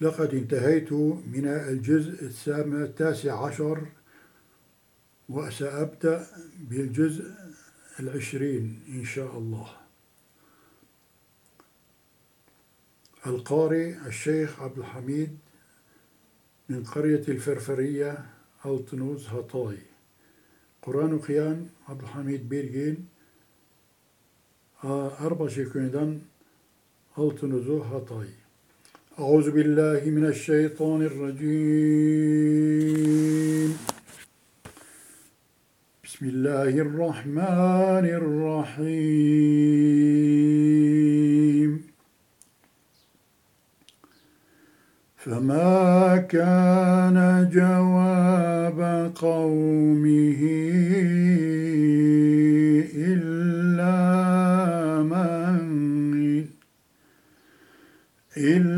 لقد انتهيت من الجزء التاسع عشر وسأبدأ بالجزء العشرين إن شاء الله. القارئ الشيخ عبد الحميد من قرية الفرفرية ألتنوز هطاي قرآن قيان عبد الحميد بيرجين. أربع شكوندان ألتنوزو هطاي أعوذ بالله من الشيطان الرجيم. بسم الله الرحمن الرحيم. فما كان جواب قومه إلا من إلا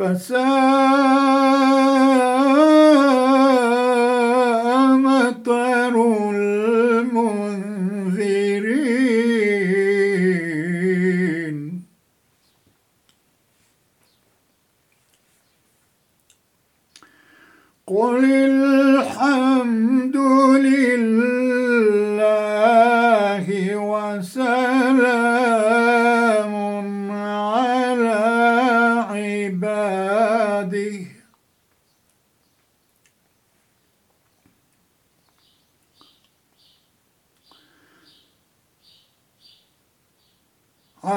فساء مطر المنذرين. قل الحمد لله وسلام على عباده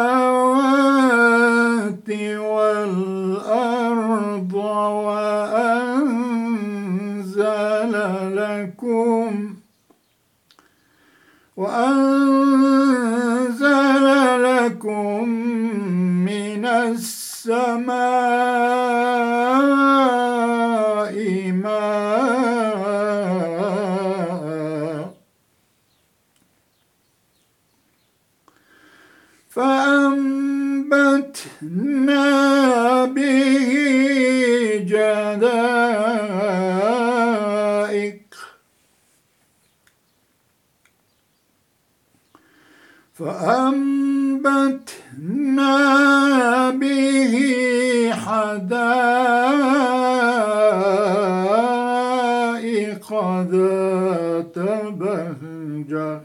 ذات بهجة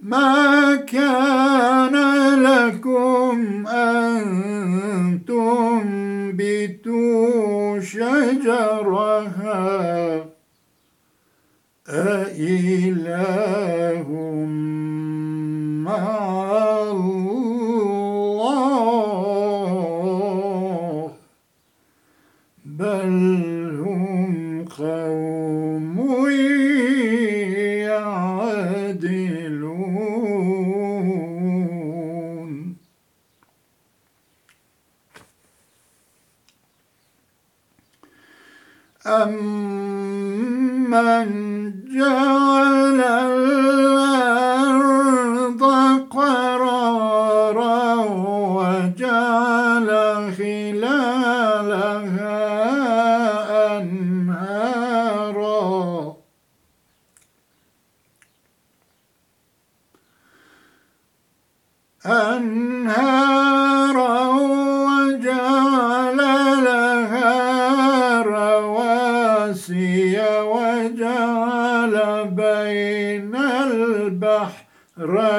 ما كان لكم أن تنبتوا شجرها؟ أإله Right.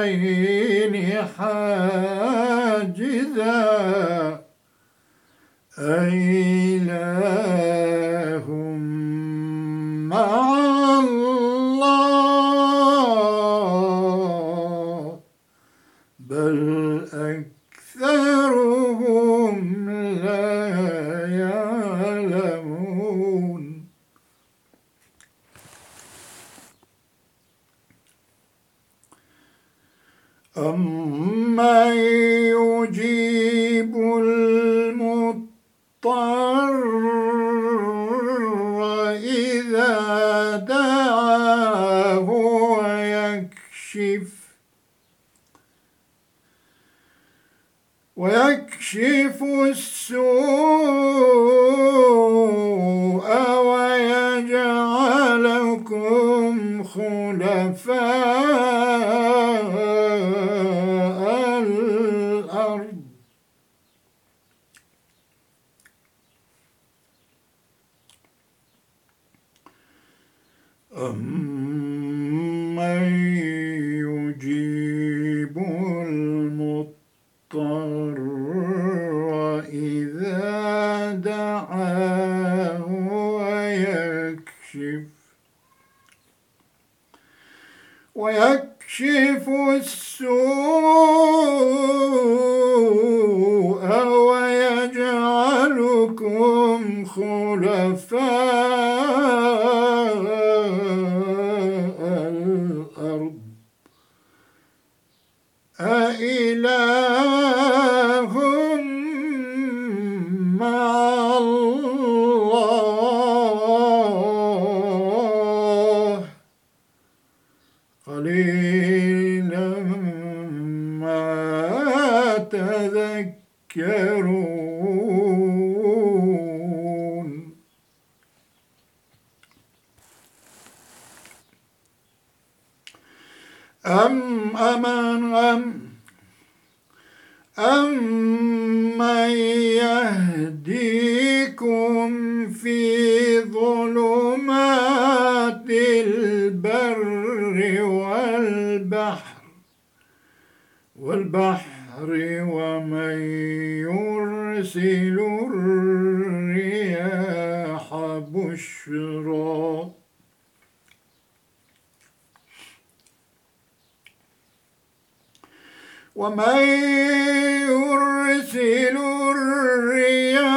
أم والبحر ومن يرسل الرياح بشرا. ومن يرسل الرياح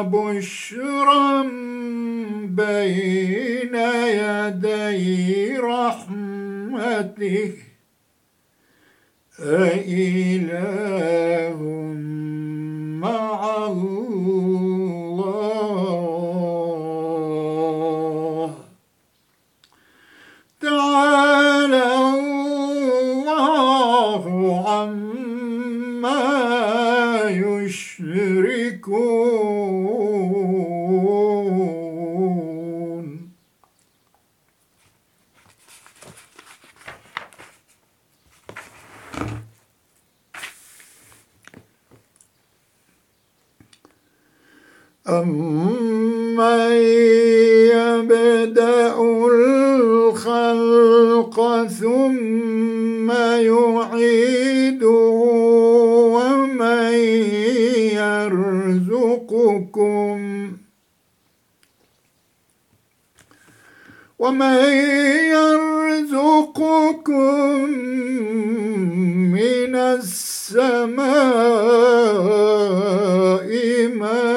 بشرا بين يدي رحمته أإله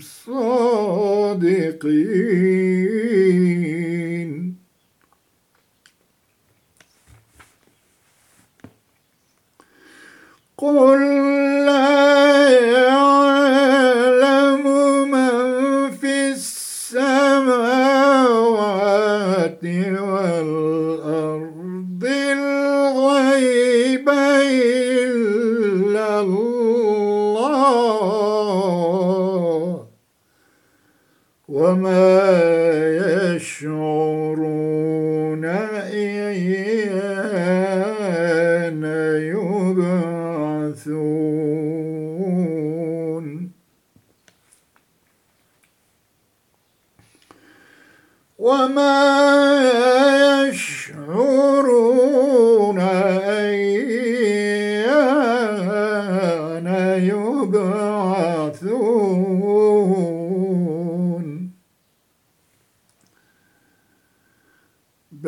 صادقين.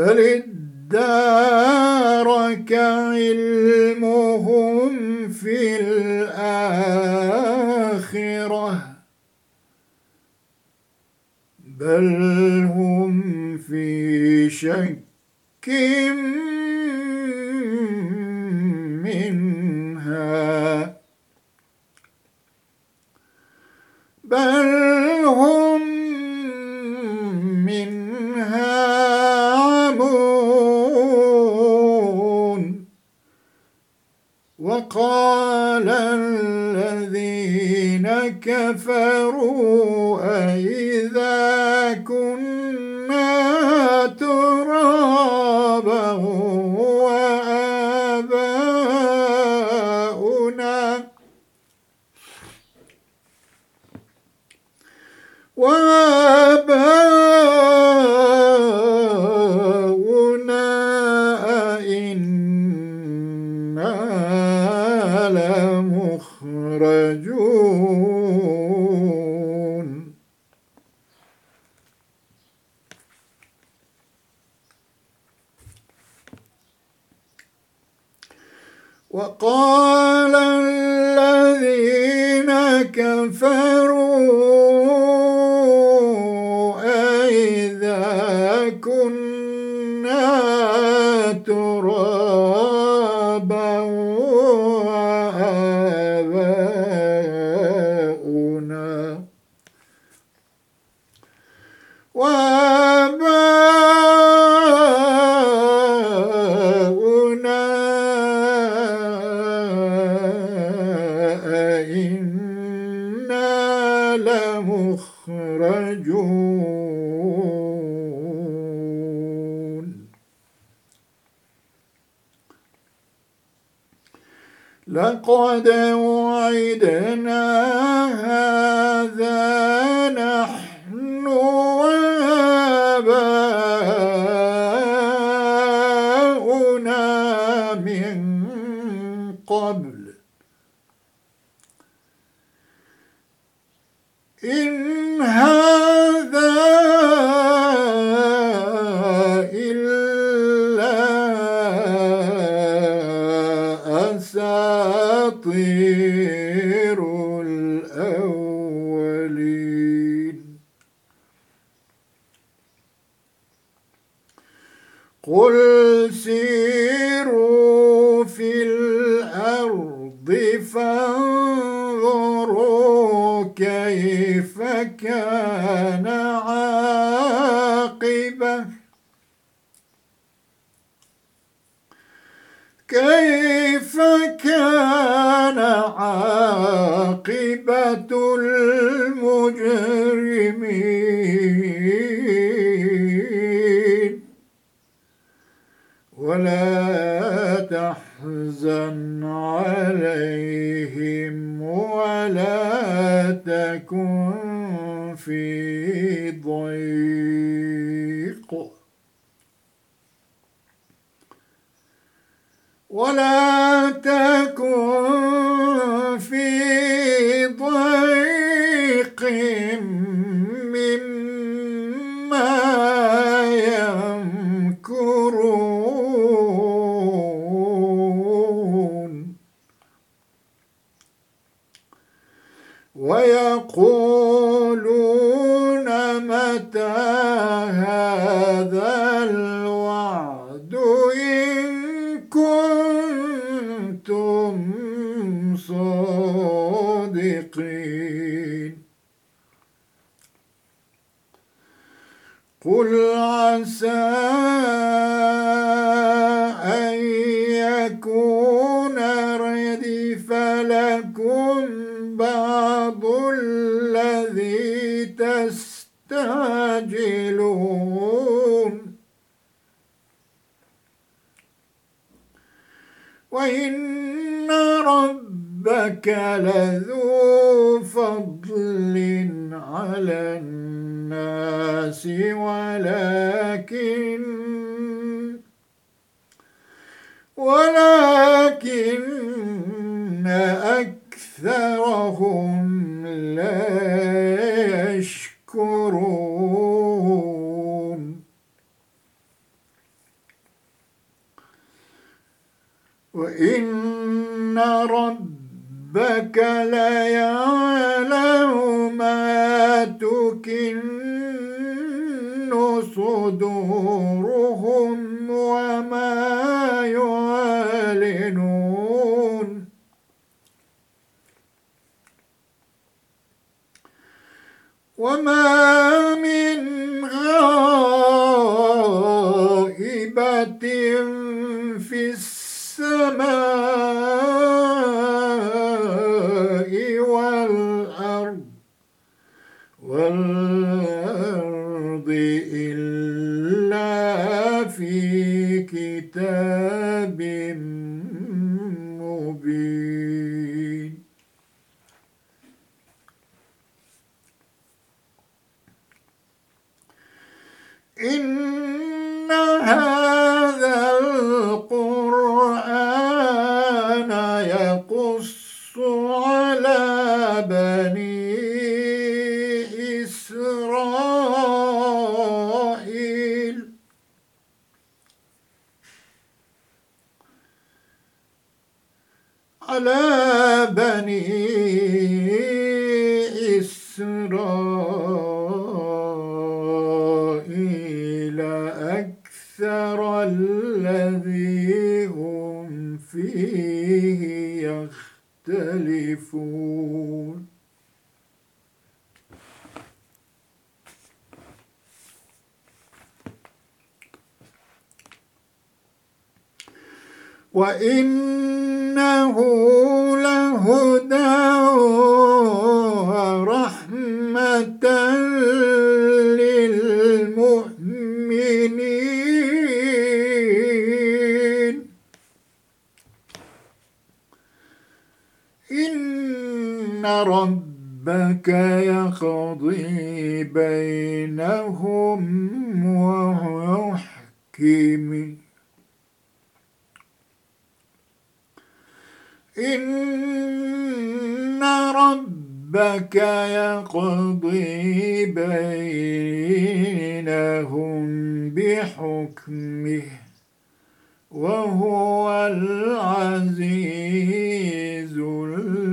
بل علمهم في الآخرة. بل هم في شك منها. بل هم وقال الذين كفروا أي لقد وعدنا هذا كان عاقبة كيف كان عاقبة عسى أن يكون ردف لكم بعض الذي تستعجلون. وإن ربك لذو فضل على الناس ولكن ولكن أكثرهم لا يشكرون. وإن ربك ليعلم ما تكن صدورهم وما يعلنون. وما من غائبة في السماء والأرض والأرض إلا في كتاب مبين إن هذا القرآن يقص على بني إسرائيل على بني إسرائيل أكثر الذي هم فيه يختلفون وإنه بينهم بحكمه وهو العزيز العليم.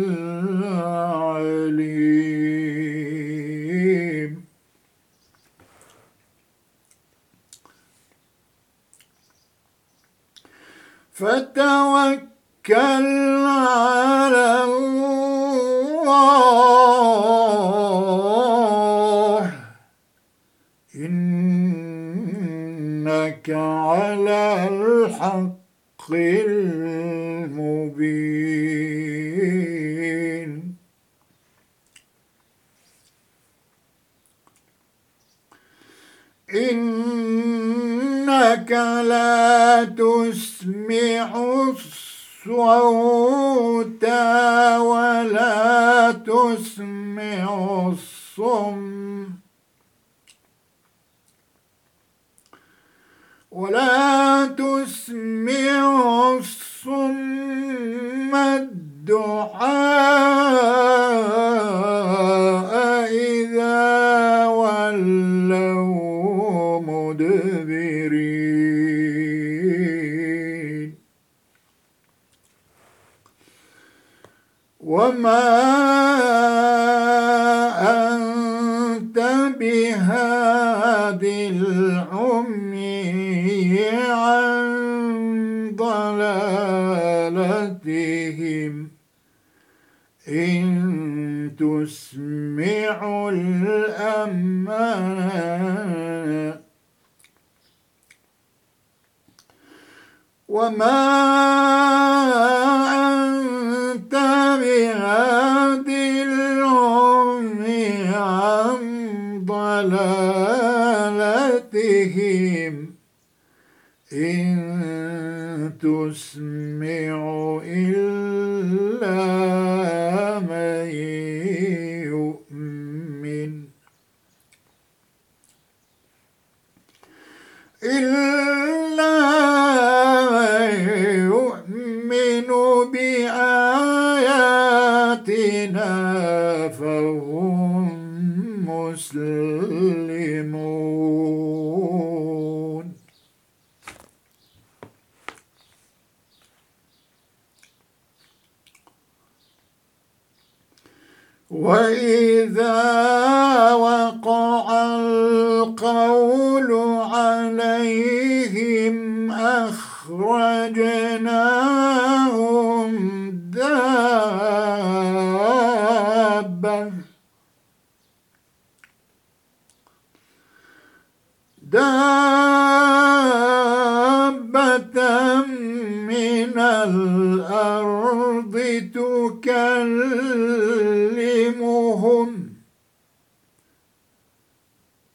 فتوكل الحق المبين. إنك لا تسمع الصوت ولا تسمع الصم. ولا تسمع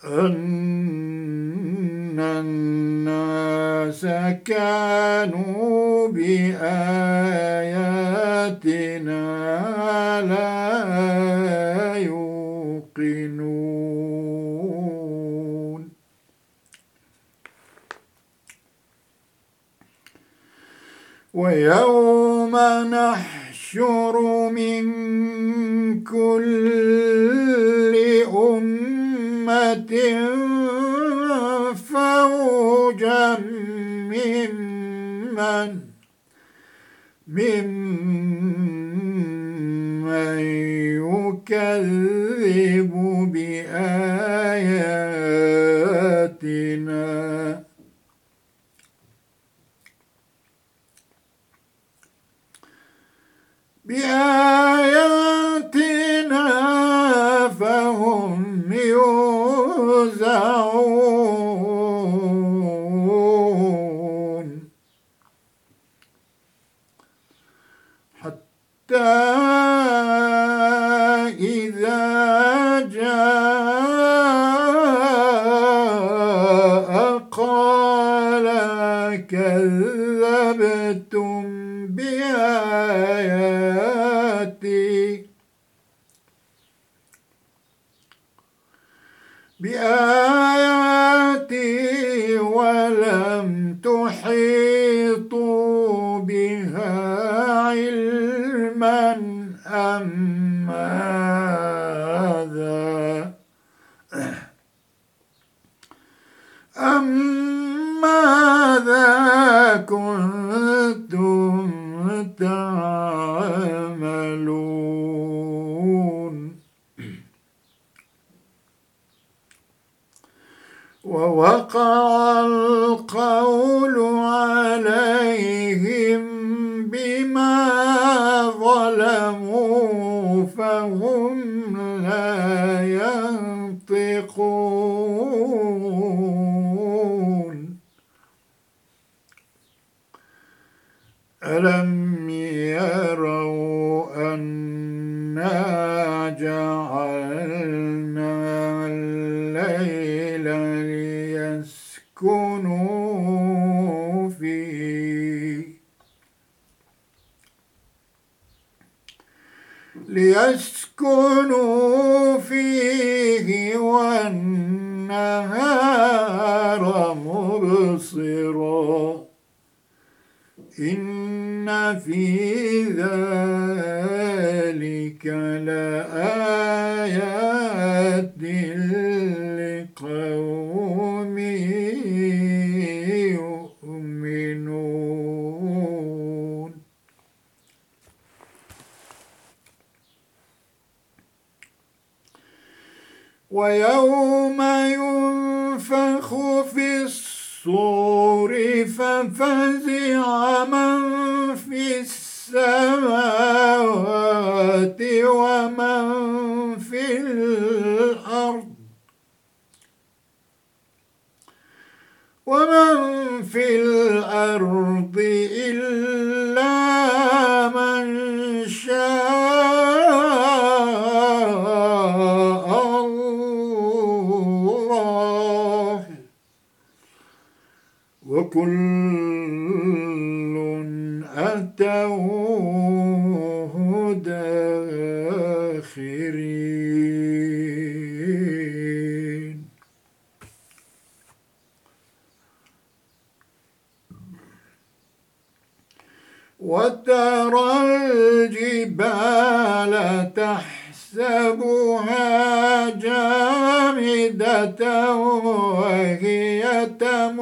أن الناس كانوا بآياتنا لا يوقنون ويوم نحشر من كل فوجا ممن ممن يكذب بآياتنا؟ بآياتنا فهم يوزعون حتى ويوم ينفخ في الصور ففزع من في السماوات ومن في الأرض. ومن في الأرض إلا وكل أتوه داخرين. وترى الجبال تحسبها جامدة وهي تمر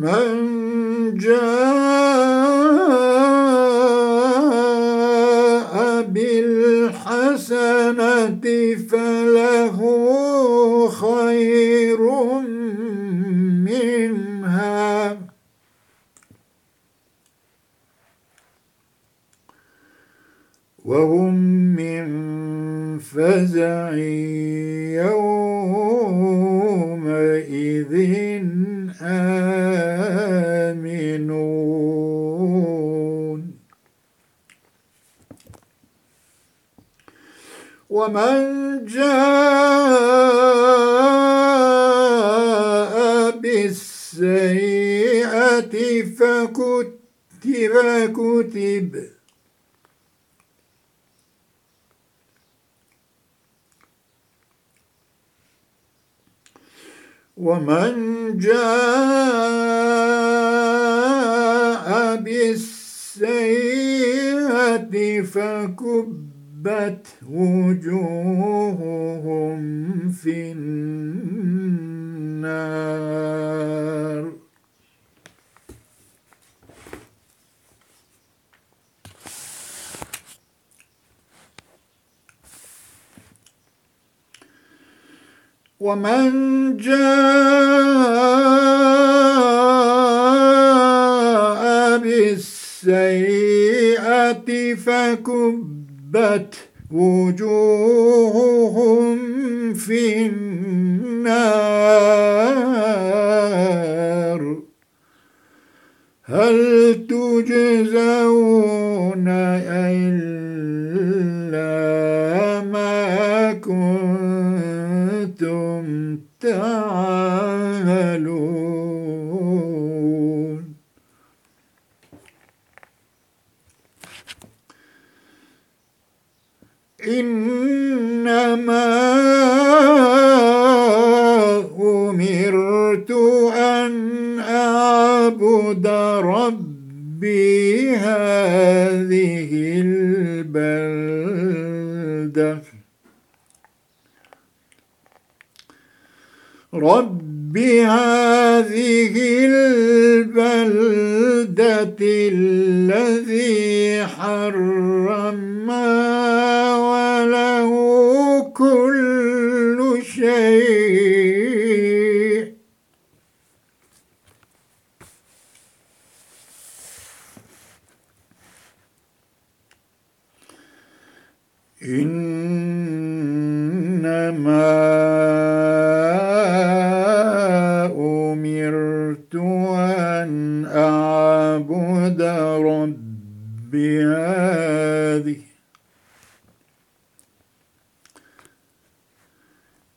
من جاء بالحسنة فله خير منها. وهم من فزع يومئذ ومن جاء بالسيئة فكتب كتب ومن جاء بالسيئة فكبت وجوههم في النار. ومن جاء بالسيئة فكبت وجوههم في رب هذه البلدة الذي حرمها وله كل شيء إنما أمرت أن أعبد ربي هذه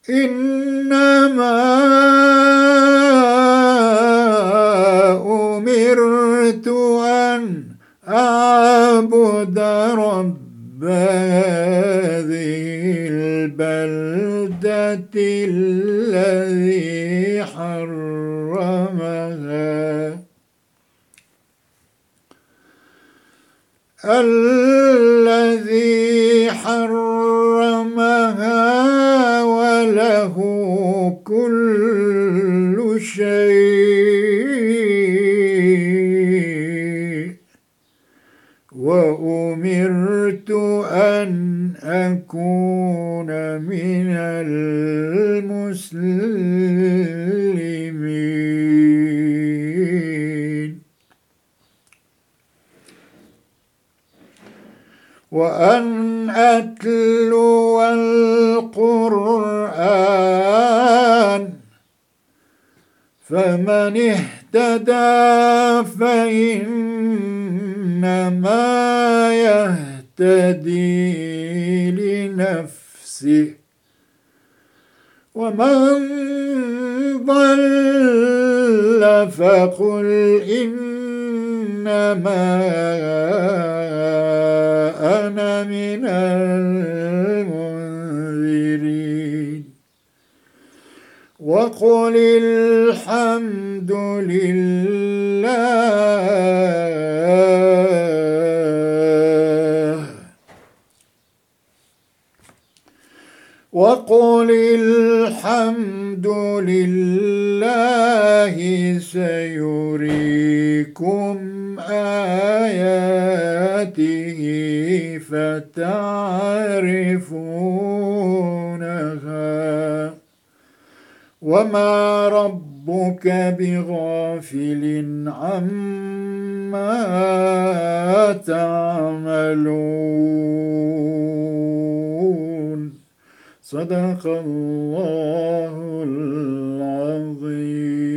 إنما أمرت أن أعبد رب هذه البلدة الذي حرمها الذي حرمها وله كل شيء. وأمرت أن أكون من المسلمين. وأن أتلو القرآن. فمن اهتدى فإنما يهتدي لنفسه. ومن ضل فقل إنما أنا من المنذرين وقل الحمد لله وقل الحمد لله سيريكم آياته فتعرفونها وما ربك بغافل عما تعملون. صدق الله العظيم.